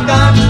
Michoacán.